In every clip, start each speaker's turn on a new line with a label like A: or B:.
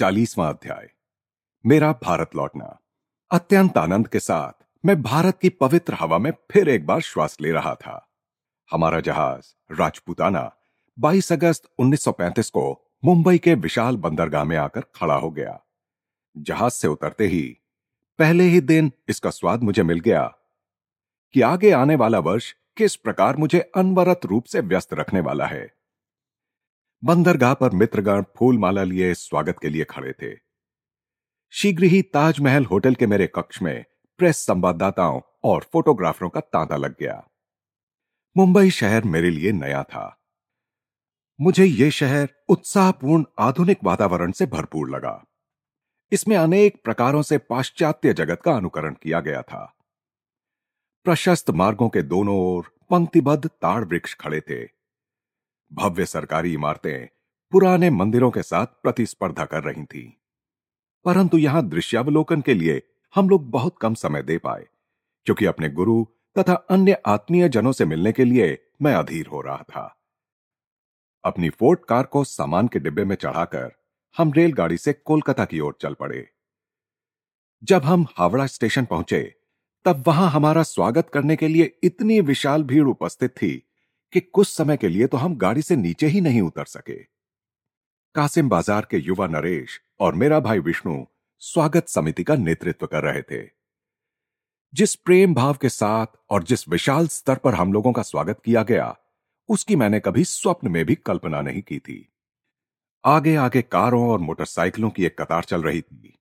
A: चालीसवां अध्याय। मेरा भारत लौटना। अत्यंत आनंद के साथ मैं भारत की पवित्र हवा में फिर एक बार श्वास ले रहा था। हमारा जहाज़ राजपूताना 22 अगस्त 1935 को मुंबई के विशाल बंदरगाह में आकर खड़ा हो गया। जहाज़ से उतरते ही पहले ही दिन इसका स्वाद मुझे मिल गया कि आगे आने वाला वर्ष किस प्रकार मुझे अनवरत रूप से व्यस्त रखने वाला है। बंदरगाह पर मित्रगण फूलमाला लिए स्वागत के लिए खड़े थे। शीघ्र ही ताजमहल होटल के मेरे कक्ष में प्रेस संवाददाताओं और फोटोग्राफरों का तांता लग गया। मुंबई शहर मेरे लिए नया था। मुझे यह शहर उत्साहपूर्ण आधुनिक वातावरण से भरपूर लगा। इसमें अनेक प्रकारों से पाश्चात्य जगत का अनुकरण किया गया था। प्रशस्त मार्गों के दोनों ओर पंक्तिबद्ध ताड़ वृक्ष खड़े थे। भव्य सरकारी इमारतें पुराने मंदिरों के साथ प्रतिस्पर्धा कर रही थीं। परंतु यहाँ दृश्यावलोकन के लिए हम लोग बहुत कम समय दे पाए, क्योंकि अपने गुरु तथा अन्य आत्मीय जनों से मिलने के लिए मैं अधीर हो रहा था अपनी फोर्ट कार को सामान के डिब्बे में चढ़ाकर हम रेलगाड़ी से कोलकाता की ओर चल पड़े जब हम हावड़ा स्टेशन पहुँचे, तब वहाँ हमारा स्वागत करने के लिए इतनी विशाल भीड़ उपस्थित थी कि कुछ समय के लिए तो हम गाड़ी से नीचे ही नहीं उतर सके। कासिम बाज़ार के युवा नरेश और मेरा भाई विष्णु स्वागत समिति का नेतृत्व कर रहे थे। जिस प्रेम भाव के साथ और जिस विशाल स्तर पर हम लोगों का स्वागत किया गया, उसकी मैंने कभी स्वप्न में भी कल्पना नहीं की थी। आगे आगे कारों और मोटरसाइकिलों की एक कतार चल रही थी।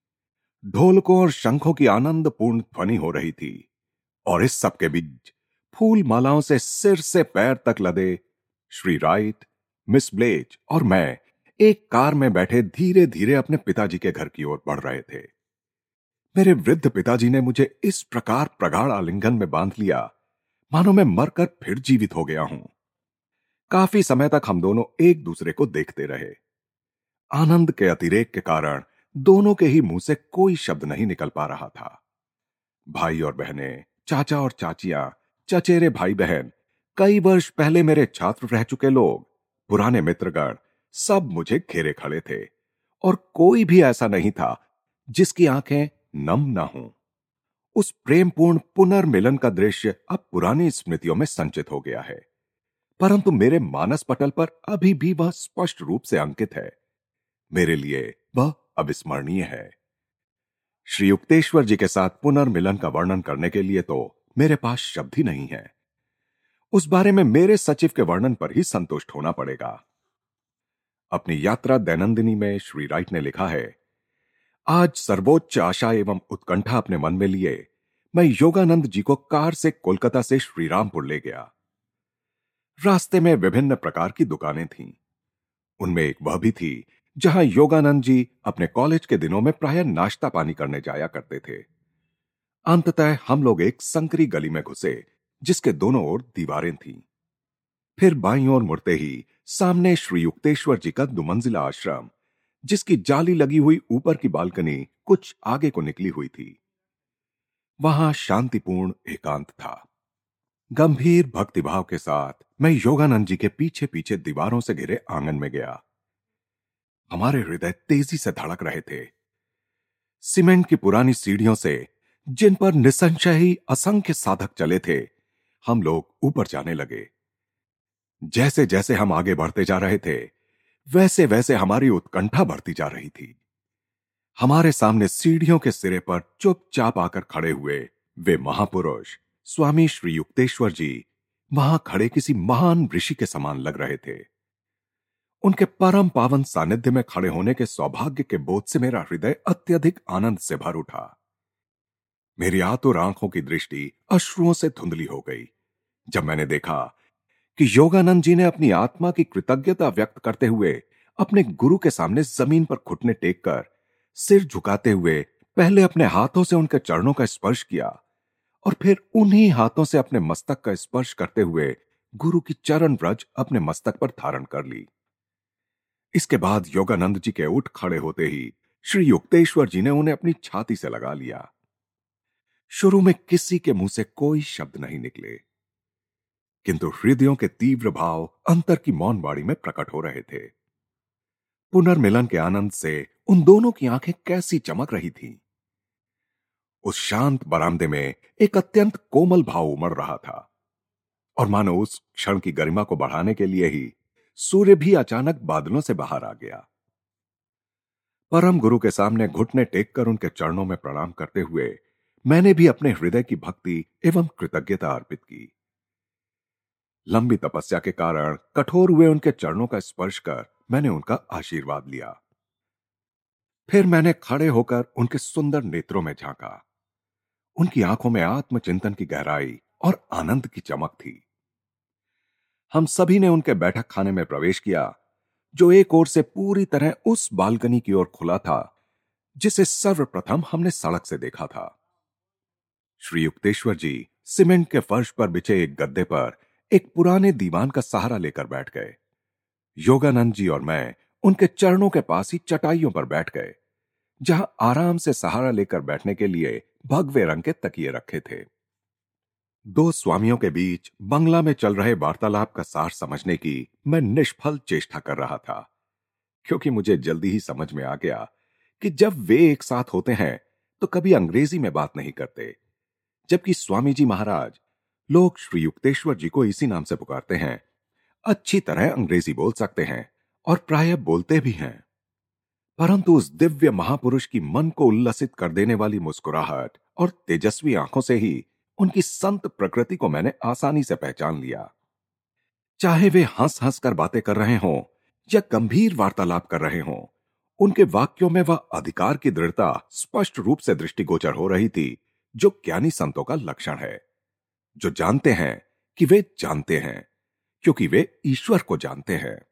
A: ढोलकों और शंखों की आनंदपूर्ण ध्वनि हो रही थी और इस सब के बीच फूल मालाओं से सिर से पैर तक लदे श्री राइट, मिस ब्लेज और मैं एक कार में बैठे धीरे धीरे अपने पिताजी के घर की ओर बढ़ रहे थे। मेरे वृद्ध पिताजी ने मुझे इस प्रकार प्रगाढ़ आलिंगन में बाँध लिया। मानो मैं मरकर फिर जीवित हो गया हूँ। काफ़ी समय तक हम दोनों एक दूसरे को देखते रहे। आनंद के अतिरेक के कारण दोनों के ही मुँह से कोई शब्द नहीं निकल पा रहा था। भाई और बहनें, चाचा और चाचियाँ चचेरे भाई बहन कई वर्ष पहले मेरे छात्र रह चुके लोग, पुराने मित्रगण, सब मुझे घेरे खड़े थे, और कोई भी ऐसा नहीं था जिसकी आँखें नम ना हो। उस प्रेमपूर्ण पुनर्मिलन का दृश्य अब पुरानी स्मृतियों में संचित हो गया है, परंतु मेरे मानस पटल पर अभी भी वह स्पष्ट रूप से अंकित है। मेरे लिए वह अविस्मरणीय है। श्री युक्तेश्वर जी के साथ पुनर्मिलन का वर्णन करने के लिए तो मेरे पास शब्द ही नहीं है। उस बारे में मेरे सचिव के वर्णन पर ही संतुष्ट होना पड़ेगा। अपनी यात्रा दैनंदिनी में श्री राइट ने लिखा है, आज सर्वोच्च आशा एवं उत्कंठा अपने मन में लिए, मैं योगानंद जी को कार से कोलकाता से श्रीरामपुर ले गया। रास्ते में विभिन्न प्रकार की दुकानें थीं। उनमें एक वह भी थी, जहाँ योगानंद जी अपने कॉलेज के दिनों में प्राय नाश्ता पानी करने जाया करते थे। अंततः हम लोग एक संकरी गली में घुसे, जिसके दोनों ओर दीवारें थीं। फिर बाई ओर मुड़ते ही सामने श्री युक्तेश्वर जी का दुमंजिला आश्रम, जिसकी जाली लगी हुई ऊपर की बालकनी कुछ आगे को निकली हुई थी। वहाँ शांतिपूर्ण एकांत था। गंभीर भक्तिभाव के साथ मैं योगानंद जी के पीछे पीछे दीवारों से घिरे आँगन में गया। हमारे हृदय तेज़ी से धड़क रहे थे। सीमेंट की पुरानी सीढ़ियों से जिन पर निसंशय ही असंख्य साधक चले थे, हम लोग ऊपर जाने लगे। जैसे जैसे हम आगे बढ़ते जा रहे थे वैसे वैसे हमारी उत्कंठा बढ़ती जा रही थी। हमारे सामने सीढ़ियों के सिरे पर चुपचाप आकर खड़े हुए वे महापुरुष, स्वामी श्री युक्तेश्वर जी, वहाँ खड़े किसी महान ऋषि के समान लग रहे थे। उनके परम पावन सानिध्य में खड़े होने के सौभाग्य के बोध से मेरा हृदय अत्यधिक आनंद से भर उठा। मेरी आतुर आँखों की दृष्टि अश्रुओं से धुंधली हो गई। जब मैंने देखा कि योगानंद जी ने अपनी आत्मा की कृतज्ञता व्यक्त करते हुए अपने गुरु के सामने ज़मीन पर घुटने टेक कर सिर झुकाते हुए पहले अपने हाथों से उनके चरणों का स्पर्श किया और फिर उन्हीं हाथों से अपने मस्तक का स्पर्श करते हुए गुरु की चरण व्रज अपने मस्तक पर धारण कर ली। इसके बाद योगानंद जी के उठ खड़े होते ही श्री युक्तेश्वर जी ने उन्हें अपनी छाती से लगा लिया। शुरू में किसी के मुँह से कोई शब्द नहीं निकले। किंतु हृदयों के तीव्र भाव अंतर की मौन बाड़ी में प्रकट हो रहे थे। पुनर्मिलन के आनंद से उन दोनों की आँखें कैसी चमक रही थी। उस शांत बरामदे में एक अत्यंत कोमल भाव उमड़ रहा था। और मानो उस क्षण की गरिमा को बढ़ाने के लिए ही सूर्य भी अचानक बादलों से बाहर आ गया। परम गुरु के सामने घुटने टेक कर उनके चरणों में प्रणाम करते हुए मैंने भी अपने हृदय की भक्ति एवं कृतज्ञता अर्पित की। लंबी तपस्या के कारण कठोर हुए उनके चरणों का स्पर्श कर मैंने उनका आशीर्वाद लिया। फिर मैंने खड़े होकर उनके सुंदर नेत्रों में झांका। उनकी आँखों में आत्मचिंतन की गहराई और आनंद की चमक थी। हम सभी ने उनके बैठक खाने में प्रवेश किया, जो एक ओर से पूरी तरह उस बालकनी की ओर खुला था, जिसे सर्वप्रथम हमने सड़क से देखा था। श्री युक्तेश्वर जी सीमेंट के फर्श पर बिछे एक गद्दे पर एक पुराने दीवान का सहारा लेकर बैठ गए। योगानंद जी और मैं उनके चरणों के पास ही चटाइयों पर बैठ गए, जहाँ आराम से सहारा लेकर बैठने के लिए भगवे रंग के तकिए रखे थे। दो स्वामियों के बीच बंगला में चल रहे वार्तालाप का सार समझने की मैं निष्फल चेष्टा कर रहा था, क्योंकि मुझे जल्दी ही समझ में आ गया कि जब वे एक साथ होते हैं तो कभी अंग्रेज़ी में बात नहीं करते। जबकि स्वामी जी महाराज, लोग श्री युक्तेश्वर जी को इसी नाम से पुकारते हैं। अच्छी तरह अंग्रेज़ी बोल सकते हैं और प्राय बोलते भी हैं। परंतु उस दिव्य महापुरुष की मन को उल्लसित कर देने वाली मुस्कुराहट और तेजस्वी आँखों से ही उनकी संत प्रकृति को मैंने आसानी से पहचान लिया। चाहे वे हंस हंस कर बातें कर रहे हों या गंभीर वार्तालाप कर रहे हों, उनके वाक्यों में वह वा अधिकार की दृढ़ता स्पष्ट रूप से दृष्टिगोचर हो रही थी। जो ज्ञानी संतों का लक्षण है, जो जानते हैं कि वे जानते हैं, क्योंकि वे ईश्वर को जानते हैं।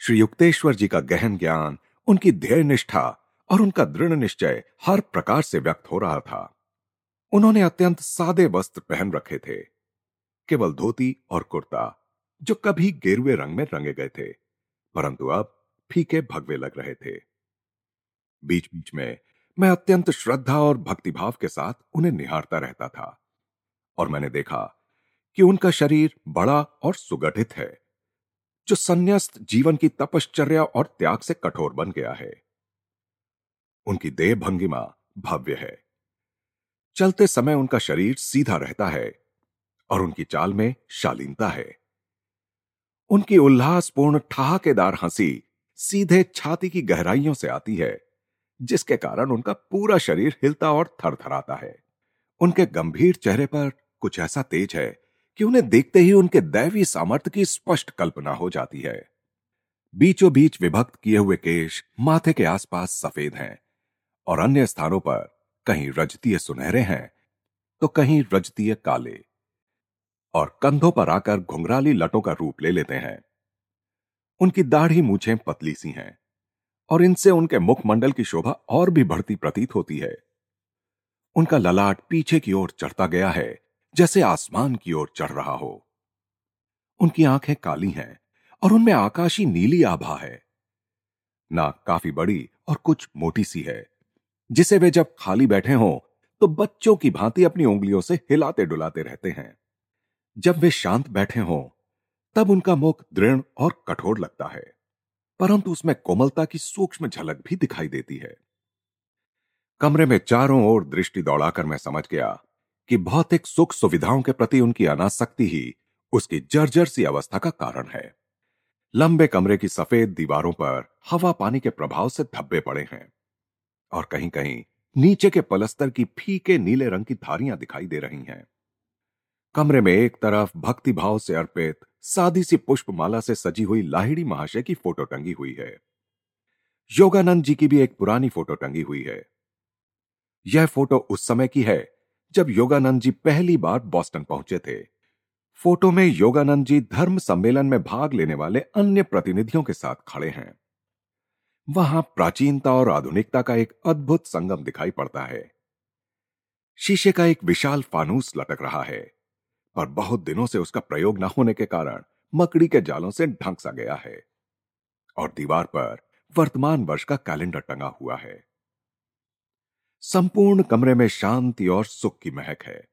A: श्री युक्तेश्वर जी का गहन ज्ञान, उनकी ध्येय निष्ठा और उनका दृढ़ निश्चय हर प्रकार से व्यक्त हो रहा था। उन्होंने अत्यंत सादे वस्त्र पहन रखे थे, केवल धोती और कुर्ता, जो कभी गेरुए रंग में रंगे गए थे, परंतु अब फीके भगवे लग रहे थे। बीच बीच में मैं अत्यंत श्रद्धा और भक्तिभाव के साथ उन्हें निहारता रहता था और मैंने देखा कि उनका शरीर बड़ा और सुगठित है, जो संन्यास्त जीवन की तपश्चर्या और त्याग से कठोर बन गया है। उनकी देह भंगिमा भव्य है। चलते समय उनका शरीर सीधा रहता है और उनकी चाल में शालीनता है। उनकी उल्लासपूर्ण ठहाकेदार हँसी सीधे छाती की गहराइयों से आती है। जिसके कारण उनका पूरा शरीर हिलता और थरथराता है। उनके गंभीर चेहरे पर कुछ ऐसा तेज है कि उन्हें देखते ही उनके दैवी सामर्थ्य की स्पष्ट कल्पना हो जाती है। बीचों बीच विभक्त किए हुए केश माथे के आसपास सफ़ेद हैं और अन्य स्थानों पर कहीं रजतीय सुनहरे हैं तो कहीं रजतीय काले और कंधों पर आकर घुंघराली लटों का रूप ले लेते हैं। उनकी दाढ़ी मूछें पतली सी हैं। और इनसे उनके मुखमंडल की शोभा और भी बढ़ती प्रतीत होती है। उनका ललाट पीछे की ओर चढ़ता गया है, जैसे आसमान की ओर चढ़ रहा हो। उनकी आँखें काली हैं और उनमें आकाशी नीली आभा है। नाक काफ़ी बड़ी और कुछ मोटी सी है, जिसे वे जब खाली बैठे हों तो बच्चों की भांति अपनी उंगलियों से हिलाते डुलाते रहते हैं। जब वे शांत बैठे हों, तब उनका मुख दृढ़ और कठोर लगता है। परंतु उसमें कोमलता की सूक्ष्म झलक भी दिखाई देती है। कमरे में चारों ओर दृष्टि दौड़ाकर मैं समझ गया कि भौतिक सुख सुविधाओं के प्रति उनकी अनासक्ति ही उसकी जर्जर सी अवस्था का कारण है। लंबे कमरे की सफ़ेद दीवारों पर हवा पानी के प्रभाव से धब्बे पड़े हैं और कहीं कहीं नीचे के पलस्तर की फीके नीले रंग की धारियाँ दिखाई दे रही हैं। कमरे में एक तरफ़ भक्तिभाव से अर्पित सादी सी पुष्पमाला से सजी हुई लाहिड़ी महाशय की फ़ोटो टंगी हुई है। योगानंद जी की भी एक पुरानी फ़ोटो टंगी हुई है। यह फ़ोटो उस समय की है जब योगानंद जी पहली बार बॉस्टन पहुँचे थे। फ़ोटो में योगानंद जी धर्म सम्मेलन में भाग लेने वाले अन्य प्रतिनिधियों के साथ खड़े हैं। वहाँ प्राचीनता और आधुनिकता का एक अद्भुत संगम दिखाई पड़ता है। शीशे का एक विशाल फानूस लटक रहा है। और बहुत दिनों से उसका प्रयोग न होने के कारण मकड़ी के जालों से ढंक सा गया है। और दीवार पर वर्तमान वर्ष का कैलेंडर टंगा हुआ है। संपूर्ण कमरे में शांति और सुख की महक है।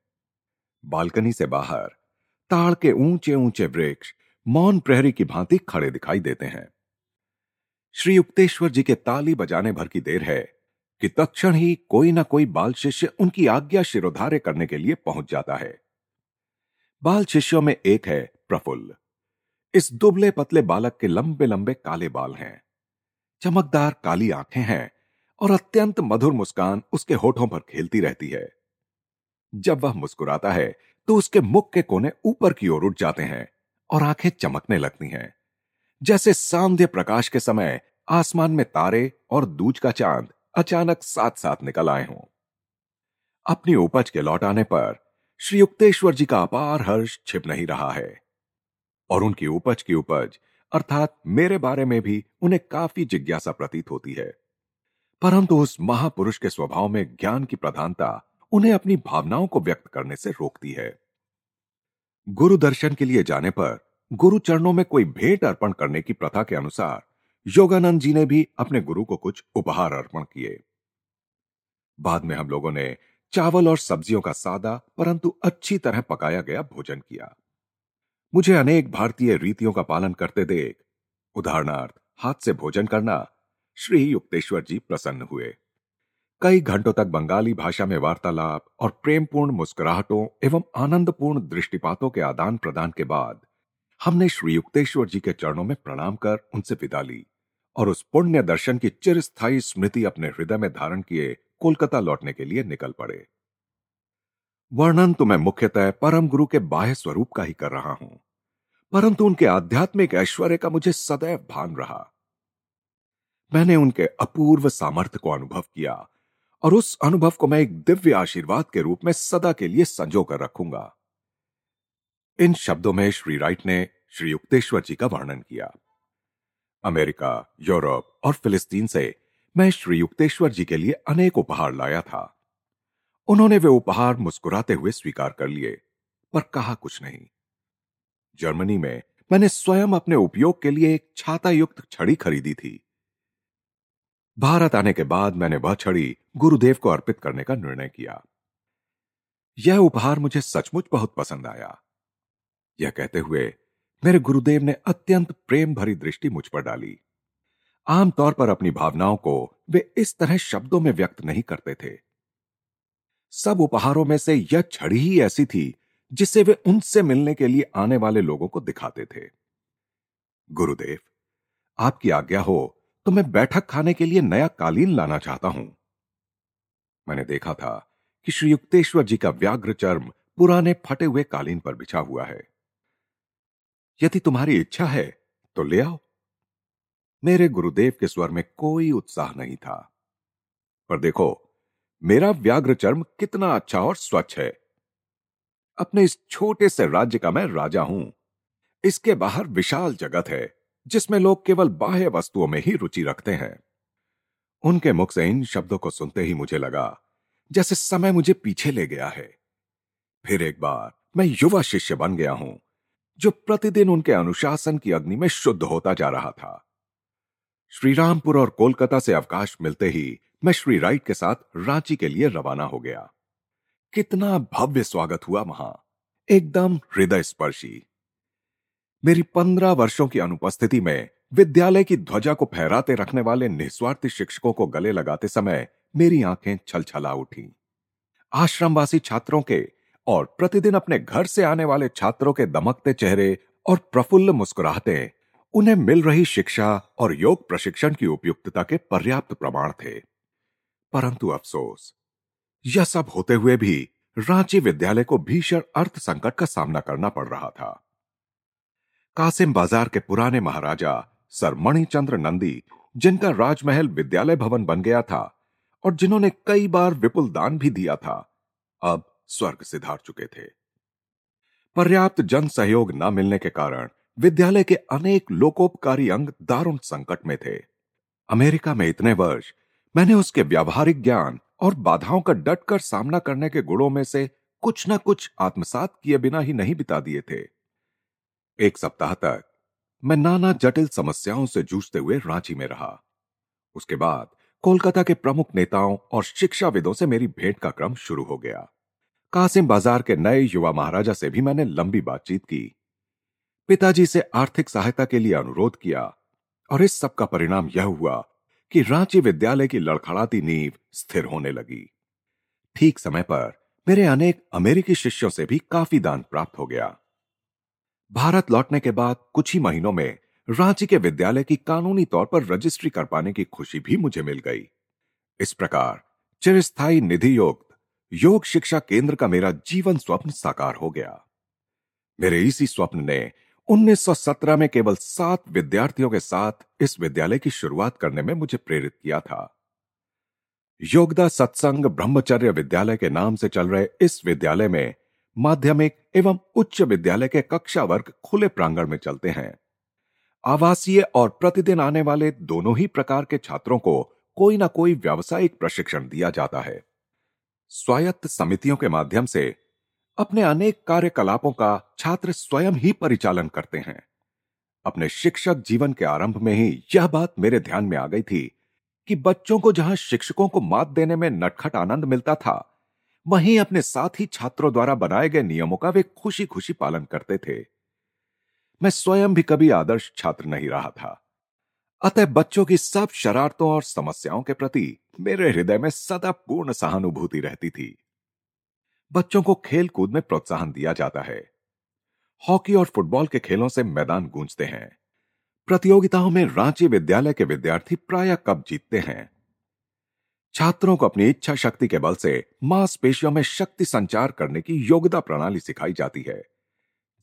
A: बालकनी से बाहर ताड़ के ऊँचे ऊँचे वृक्ष, मौन प्रहरी की भांति खड़े दिखाई देते हैं। श्री युक्तेश्वर जी के ताली बजाने भर की देर है कि तत्क्षण ही कोई ना कोई बाल शिष्य उनकी आज्ञा शिरोधार्य करने के लिए पहुँच जाता है। बाल शिष्यों में एक है प्रफुल्ल। इस दुबले पतले बालक के लंबे लंबे काले बाल हैं। चमकदार काली आँखें हैं और अत्यंत मधुर मुस्कान उसके होठों पर खेलती रहती है। जब वह मुस्कुराता है तो उसके मुख के कोने ऊपर की ओर उठ जाते हैं और आँखें चमकने लगती हैं। जैसे सांध्य प्रकाश के समय आसमान में तारे और दूज का चाँद अचानक साथ साथ निकल आए हों। अपनी उपज के लौट आने पर श्री युक्तेश्वर जी का अपार हर्ष छिप नहीं रहा है। और उनकी उपज की उपज, अर्थात मेरे बारे में भी उन्हें काफ़ी जिज्ञासा प्रतीत होती है। परंतु उस महापुरुष के स्वभाव में ज्ञान की प्रधानता उन्हें अपनी भावनाओं को व्यक्त करने से रोकती है। गुरु दर्शन के लिए जाने पर गुरु चरणों में कोई भेंट अर्पण करने की प्रथा के अनुसार योगानंद जी ने भी अपने गुरु को कुछ उपहार अर्पण किए। बाद में हम लोगों ने चावल और सब्जियों का सादा, परंतु अच्छी तरह पकाया गया भोजन किया। मुझे अनेक भारतीय रीतियों का पालन करते देख, उदाहरणार्थ, हाथ से भोजन करना, श्री युक्तेश्वर जी प्रसन्न हुए। कई घंटों तक बंगाली भाषा में वार्तालाप और प्रेमपूर्ण मुस्कुराहटों एवं आनंदपूर्ण दृष्टिपातों के आदान प्रदान के बाद, हमने श्री युक्तेश्वर जी के चरणों में प्रणाम कर उनसे विदा ली और उस पुण्य दर्शन की चिरस्थायी स्मृति अपने हृदय में धारण किए कोलकाता लौटने के लिए निकल पड़े। वर्णन तो मैं मुख्यतः परम गुरु के बाह्य स्वरूप का ही कर रहा हूँ, परंतु उनके आध्यात्मिक ऐश्वर्य का मुझे सदैव भान रहा। मैंने उनके अपूर्व सामर्थ्य को अनुभव किया और उस अनुभव को मैं एक दिव्य आशीर्वाद के रूप में सदा के लिए संजो कर रखूँगा। इन शब्दों में श्री राइट ने श्री युक्तेश्वर जी का वर्णन किया। अमेरिका, यूरोप और फिलिस्तीन से मैं श्री युक्तेश्वर जी के लिए अनेक उपहार लाया था। उन्होंने वे उपहार मुस्कुराते हुए स्वीकार कर लिए, पर कहा कुछ नहीं। जर्मनी में मैंने स्वयं अपने उपयोग के लिए एक छाता युक्त छड़ी खरीदी थी। भारत आने के बाद मैंने वह छड़ी गुरुदेव को अर्पित करने का निर्णय किया। यह उपहार मुझे सचमुच बहुत पसंद आया। यह कहते हुए मेरे गुरुदेव ने अत्यंत प्रेम भरी दृष्टि मुझ पर डाली। आमतौर पर अपनी भावनाओं को वे इस तरह शब्दों में व्यक्त नहीं करते थे। सब उपहारों में से यह छड़ी ही ऐसी थी जिसे वे उनसे मिलने के लिए आने वाले लोगों को दिखाते थे। गुरुदेव, आपकी आज्ञा हो तो मैं बैठक खाने के लिए नया कालीन लाना चाहता हूँ। मैंने देखा था कि श्री युक्तेश्वर जी का व्याघ्र चर्म पुराने फटे हुए कालीन पर बिछा हुआ है। यदि तुम्हारी इच्छा है तो ले आओ। मेरे गुरुदेव के स्वर में कोई उत्साह नहीं था। पर देखो, मेरा व्याघ्र चर्म कितना अच्छा और स्वच्छ है। अपने इस छोटे से राज्य का मैं राजा हूँ। इसके बाहर विशाल जगत है, जिसमें लोग केवल बाह्य वस्तुओं में ही रुचि रखते हैं। उनके मुख से इन शब्दों को सुनते ही मुझे लगा, जैसे समय मुझे पीछे ले गया है। फिर एक बार मैं युवा शिष्य बन गया हूँ, जो प्रतिदिन उनके अनुशासन की अग्नि में शुद्ध होता जा रहा था। श्रीरामपुर और कोलकाता से अवकाश मिलते ही मैं श्री राइट के साथ रांची के लिए रवाना हो गया। कितना भव्य स्वागत हुआ वहाँ। एकदम हृदय स्पर्शी मेरी पंद्रह वर्षों की अनुपस्थिति में विद्यालय की ध्वजा को फहराते रखने वाले निस्वार्थी शिक्षकों को गले लगाते समय मेरी आँखें छलछला उठी। आश्रमवासी छात्रों के और प्रतिदिन अपने घर से आने वाले छात्रों के दमकते चेहरे और प्रफुल्ल मुस्कुराहटे उन्हें मिल रही शिक्षा और योग प्रशिक्षण की उपयुक्तता के पर्याप्त प्रमाण थे। परंतु अफसोस, यह सब होते हुए भी रांची विद्यालय को भीषण अर्थ संकट का सामना करना पड़ रहा था। कासिम बाज़ार के पुराने महाराजा सर मणिचंद्र नंदी, जिनका राजमहल विद्यालय भवन बन गया था और जिन्होंने कई बार विपुल दान भी दिया था, अब स्वर्ग सिधार चुके थे। पर्याप्त जन सहयोग न मिलने के कारण विद्यालय के अनेक लोकोपकारी अंग दारुण संकट में थे। अमेरिका में इतने वर्ष मैंने उसके व्यावहारिक ज्ञान और बाधाओं का डटकर सामना करने के गुणों में से कुछ न कुछ आत्मसात किए बिना ही नहीं बिता दिए थे। एक सप्ताह तक मैं नाना जटिल समस्याओं से जूझते हुए रांची में रहा। उसके बाद कोलकाता के प्रमुख नेताओं और शिक्षाविदों से मेरी भेंट का क्रम शुरू हो गया। कासिम बाज़ार के नए युवा महाराजा से भी मैंने लंबी बातचीत की। पिताजी से आर्थिक सहायता के लिए अनुरोध किया और इस सब का परिणाम यह हुआ कि रांची विद्यालय की लड़खड़ाती नींव स्थिर होने लगी। ठीक समय पर मेरे अनेक अमेरिकी शिष्यों से भी काफ़ी दान प्राप्त हो गया। भारत लौटने के बाद कुछ ही महीनों में रांची के विद्यालय की कानूनी तौर पर रजिस्ट्री कर पाने की खुशी भी मुझे मिल गई। इस प्रकार चिरस्थायी निधि योग योग शिक्षा केंद्र का मेरा जीवन स्वप्न साकार हो गया। मेरे इसी स्वप्न ने 1917 में केवल सात विद्यार्थियों के साथ इस विद्यालय की शुरुआत करने में मुझे प्रेरित किया था। योगदा सत्संग ब्रह्मचर्य विद्यालय के नाम से चल रहे इस विद्यालय में माध्यमिक एवं उच्च विद्यालय के कक्षा वर्ग खुले प्रांगण में चलते हैं। आवासीय और प्रतिदिन आने वाले दोनों ही प्रकार के छात्रों को कोई ना कोई व्यावसायिक प्रशिक्षण दिया जाता है। स्वायत्त समितियों के माध्यम से अपने अनेक कार्यकलापों का छात्र स्वयं ही परिचालन करते हैं। अपने शिक्षक जीवन के आरंभ में ही यह बात मेरे ध्यान में आ गई थी कि बच्चों को जहाँ शिक्षकों को मात देने में नटखट आनंद मिलता था, वहीं अपने साथ ही छात्रों द्वारा बनाए गए नियमों का वे खुशी खुशी पालन करते थे। मैं स्वयं भी कभी आदर्श छात्र नहीं रहा था। अतः बच्चों की सब शरारतों और समस्याओं के प्रति मेरे हृदय में सदा पूर्ण सहानुभूति रहती थी। बच्चों को खेल कूद में प्रोत्साहन दिया जाता है। हॉकी और फुटबॉल के खेलों से मैदान गूंजते हैं। प्रतियोगिताओं में रांची विद्यालय के विद्यार्थी प्राय कप जीतते हैं? छात्रों को अपनी इच्छा शक्ति के बल से मांसपेशियों में शक्ति संचार करने की योग्यता प्रणाली सिखाई जाती है,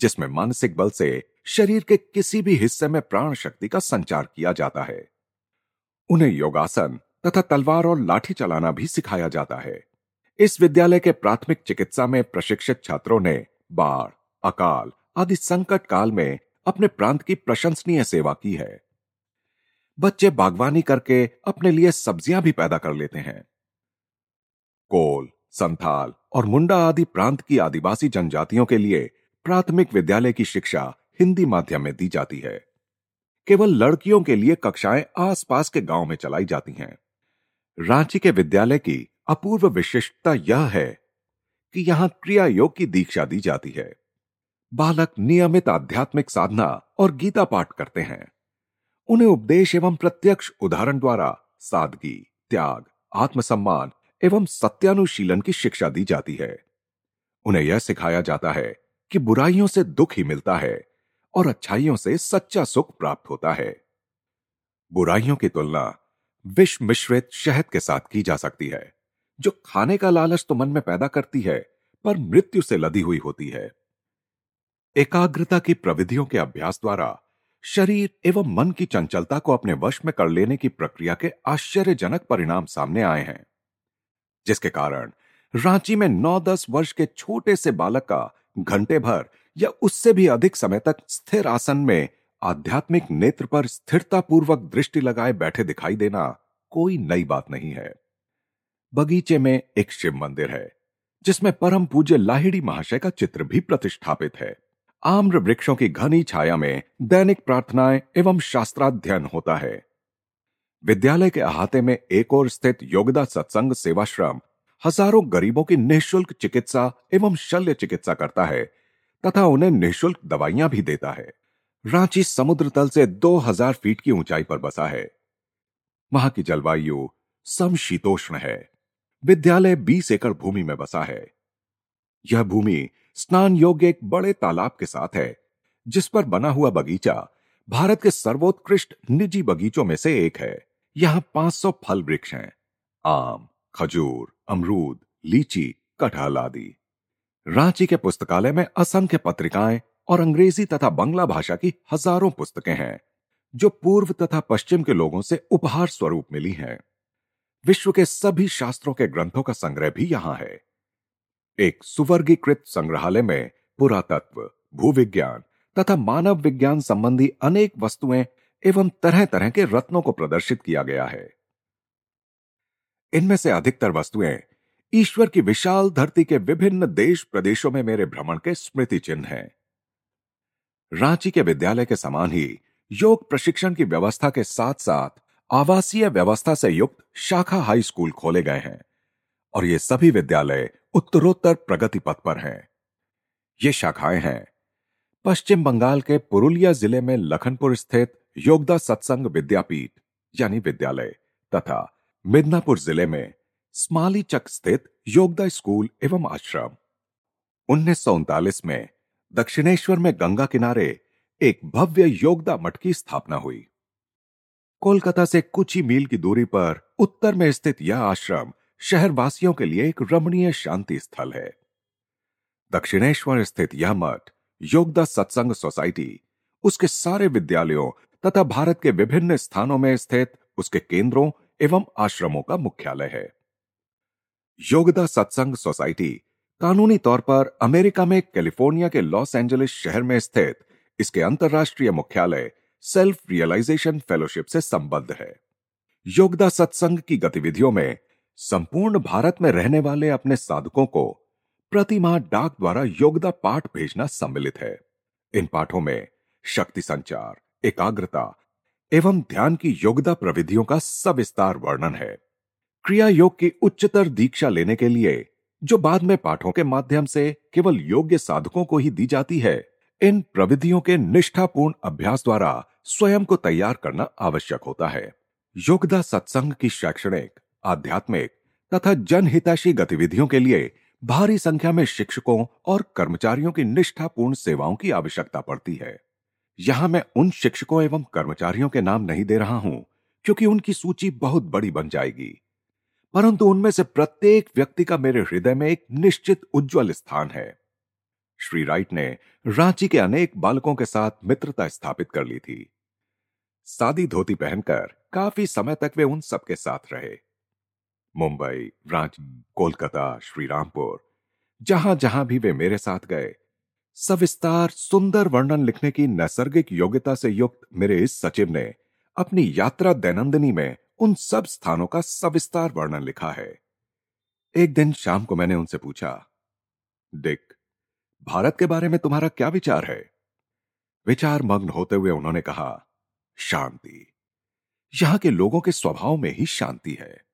A: जिसमें मानसिक बल से शरीर के किसी भी हिस्से में प्राण शक्ति का संचार किया जाता है। उन्हें योगासन तथा तलवार और लाठी चलाना भी सिखाया जाता है। इस विद्यालय के प्राथमिक चिकित्सा में प्रशिक्षित छात्रों ने बाढ़, अकाल आदि संकट काल में अपने प्रांत की प्रशंसनीय सेवा की है। बच्चे बागवानी करके अपने लिए सब्ज़ियाँ भी पैदा कर लेते हैं। कोल, संथाल और मुंडा आदि प्रांत की आदिवासी जनजातियों के लिए प्राथमिक विद्यालय की शिक्षा हिंदी माध्यम में दी जाती है। केवल लड़कियों के लिए कक्षाएँ आसपास के गाँव में चलाई जाती हैं। रांची के विद्यालय की अपूर्व विशिष्टता यह है कि यहाँ क्रिया योग की दीक्षा दी जाती है। बालक नियमित आध्यात्मिक साधना और गीता पाठ करते हैं। उन्हें उपदेश एवं प्रत्यक्ष उदाहरण द्वारा सादगी, त्याग, आत्मसम्मान एवं सत्यानुशीलन की शिक्षा दी जाती है। उन्हें यह सिखाया जाता है कि बुराइयों से दुख ही मिलता है और अच्छाइयों से सच्चा सुख प्राप्त होता है। बुराइयों की तुलना विष मिश्रित शहद के साथ की जा सकती है। जो खाने का लालच तो मन में पैदा करती है, पर मृत्यु से लदी हुई होती है। एकाग्रता की प्रविधियों के अभ्यास द्वारा शरीर एवं मन की चंचलता को अपने वश में कर लेने की प्रक्रिया के आश्चर्यजनक परिणाम सामने आए हैं, जिसके कारण रांची में नौ दस वर्ष के छोटे से बालक का घंटे भर या उससे भी अधिक समय तक स्थिर आसन में आध्यात्मिक नेत्र पर स्थिरतापूर्वक दृष्टि लगाए बैठे दिखाई देना कोई नई बात नहीं है। बगीचे में एक शिव मंदिर है, जिसमें परम पूज्य लाहिड़ी महाशय का चित्र भी प्रतिष्ठापित है। आम्र वृक्षों की घनी छाया में दैनिक प्रार्थनाएँ एवं शास्त्राध्ययन होता है। विद्यालय के अहाते में एक और स्थित योगदा सत्संग सेवाश्रम हज़ारों गरीबों की निःशुल्क चिकित्सा एवं शल्य चिकित्सा करता है, तथा उन्हें निःशुल्क दवाइयाँ भी देता है। रांची समुद्र तल से 2000 फीट की ऊंचाई पर बसा है। वहाँ की जलवायु समशीतोष्ण है। विद्यालय 20 एकड़ भूमि में बसा है। यह भूमि स्नान योग्य एक बड़े तालाब के साथ है, जिस पर बना हुआ बगीचा भारत के सर्वोत्कृष्ट निजी बगीचों में से एक है। यहाँ 500 फल वृक्ष हैं, आम, खजूर, अमरूद, लीची, कटहल आदि। रांची के पुस्तकालय में असंख्य पत्रिकाएँ और अंग्रेज़ी तथा बंगला भाषा की हज़ारों पुस्तकें हैं, जो पूर्व तथा पश्चिम के लोगों से उपहार स्वरूप मिली हैं। विश्व के सभी शास्त्रों के ग्रंथों का संग्रह भी यहाँ है। एक सुवर्गीकृत संग्रहालय में पुरातत्व, भूविज्ञान तथा मानव विज्ञान संबंधी अनेक वस्तुएँ एवं तरह तरह के रत्नों को प्रदर्शित किया गया है। इनमें से अधिकतर वस्तुएँ ईश्वर की विशाल धरती के विभिन्न देश प्रदेशों में मेरे भ्रमण के स्मृति चिन्ह हैं। रांची के विद्यालय के समान ही योग प्रशिक्षण की व्यवस्था के साथ साथ आवासीय व्यवस्था से युक्त शाखा हाई स्कूल खोले गए हैं और ये सभी विद्यालय उत्तरोत्तर प्रगति पथ पर हैं। ये शाखाएँ हैं। पश्चिम बंगाल के पुरुलिया ज़िले में लखनपुर स्थित योगदा सत्संग विद्यापीठ, यानी विद्यालय, तथा मिदनापुर ज़िले में स्माली चक स्थित योगदा स्कूल एवं आश्रम। उन्नीस सौ उनतालीस में दक्षिणेश्वर में गंगा किनारे एक भव्य योगदा मठ की स्थापना हुई। कोलकाता से कुछ ही मील की दूरी पर उत्तर में स्थित यह आश्रम शहरवासियों के लिए एक रमणीय शांति स्थल है। दक्षिणेश्वर स्थित यह मठ योगदा सत्संग सोसाइटी, उसके सारे विद्यालयों तथा भारत के विभिन्न स्थानों में स्थित उसके केंद्रों एवं आश्रमों का मुख्यालय है। योगदा सत्संग सोसाइटी कानूनी तौर पर अमेरिका में कैलिफ़ोर्निया के लॉस एंजलिस शहर में स्थित इसके अंतर्राष्ट्रीय मुख्यालय सेल्फ रियलाइजेशन फेलोशिप से संबद्ध है। योगदा सत्संग की गतिविधियों में संपूर्ण भारत में रहने वाले अपने साधकों को प्रति माह डाक द्वारा योगदा पाठ भेजना सम्मिलित है। इन पाठों में शक्ति संचार, एकाग्रता एवं ध्यान की योगदा प्रविधियों का सविस्तार वर्णन है। क्रिया योग की उच्चतर दीक्षा लेने के लिए जो बाद में पाठों के माध्यम से केवल योग्य साधकों को ही दी जाती है इन प्रविधियों के निष्ठापूर्ण अभ्यास द्वारा स्वयं को तैयार करना आवश्यक होता है। योगदा सत्संग की शैक्षणिक, आध्यात्मिक तथा जनहिताशी गतिविधियों के लिए भारी संख्या में शिक्षकों और कर्मचारियों की निष्ठापूर्ण सेवाओं की आवश्यकता पड़ती है। यहाँ मैं उन शिक्षकों एवं कर्मचारियों के नाम नहीं दे रहा हूँ, क्योंकि उनकी सूची बहुत बड़ी बन जाएगी। परंतु उनमें से प्रत्येक व्यक्ति का मेरे हृदय में एक निश्चित उज्जवल स्थान है। श्री राइट ने रांची के अनेक बालकों के साथ मित्रता स्थापित कर ली थी। सादी धोती पहनकर काफ़ी समय तक वे उन सबके साथ रहे। मुंबई, रांची, कोलकाता, श्रीरामपुर जहाँ जहाँ भी वे मेरे साथ गए, सविस्तार, सुंदर वर्णन लिखने की नैसर्गिक योग्यता से युक्त मेरे इस सचिव ने अपनी यात्रा दैनंदिनी में उन सब स्थानों का सविस्तार वर्णन लिखा है। एक दिन शाम को मैंने उनसे पूछा डिक भारत के बारे में तुम्हारा क्या विचार है? विचार मग्न होते हुए उन्होंने कहा, शांति। यहाँ के लोगों के स्वभाव में ही शांति है।